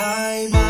time.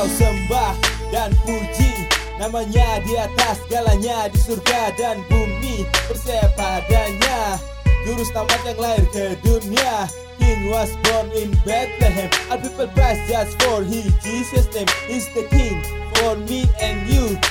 kau sembah dan puji. Namanya di atas segalanya di surga dan bumi. Percaya padanya Jurus tamat yang lahir ke dunia. King was born in Bethlehem. All people praise just for he Jesus name is the king. For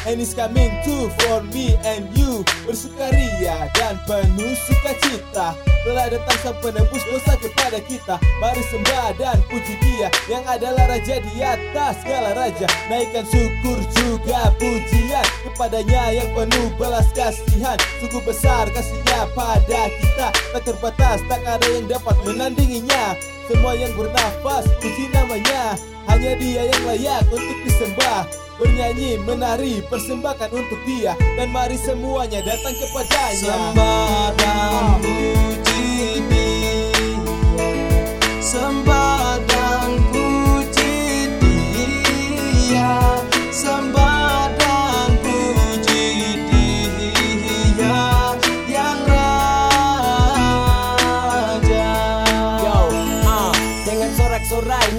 And is coming too for me and you. Bersukaria dan penuh sukacita. Telah datang sang penebus dosa kepada kita. Mari sembah dan puji dia. Yang adalah raja di atas segala raja. Naikkan syukur juga pujian Kepadanya yang penuh belas kasihan. Sungguh besar kasihnya pada kita. Tak terbatas tak ada yang dapat menandinginya. Semua yang bernafas puji namanya. Hanya dia yang layak untuk disembah Bernyanyi, menari, persembahkan untuk dia. Dan mari semuanya datang kepadanya. Sembah dan puji Sembah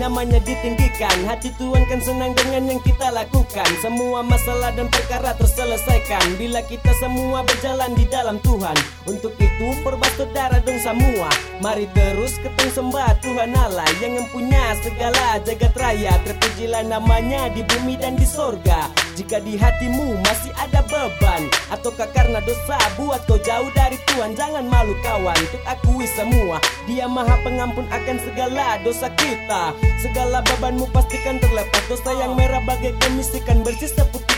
namanya ditinggikan. Hati Tuhan kan senang dengan yang kita lakukan. Semua masalah dan perkara terselesaikan Bila kita semua berjalan di dalam Tuhan. Untuk itu perbat saudara dong semua Mari terus keteng sembah Tuhan Allah Yang mempunyai segala jagat raya. Terpujilah namanya di bumi dan di sorga Jika di hatimu masih ada beban Ataukah karena dosa buat kau jauh dari Tuhan? Jangan malu kawan untuk akui semua. Dia maha pengampun akan segala dosa kita. Segala bebanmu pastikan terlepas. Dosa yang merah bagai kemisikan bersih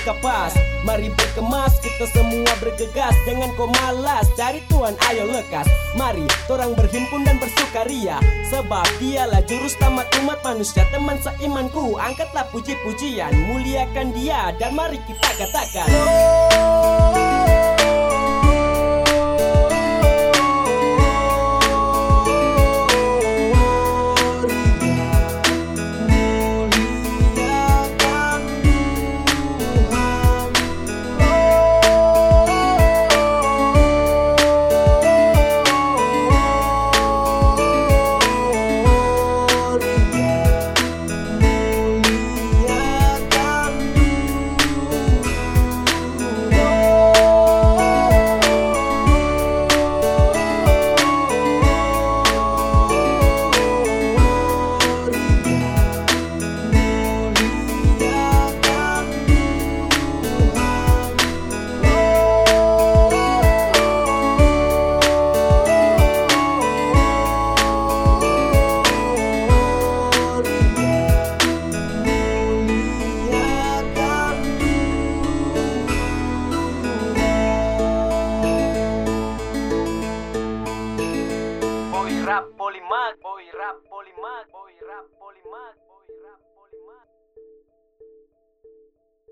kapas Mari berkemas kita semua bergegas. Jangan kau malas cari Tuhan ayo lekas. Mari orang berhimpun dan bersukaria. Sebab dialah juru selamat umat manusia Teman seimanku. Angkatlah puji-pujian Muliakan dia dan mari kita katakan Boy rap polimak, boy rap polimak, boy rap polimak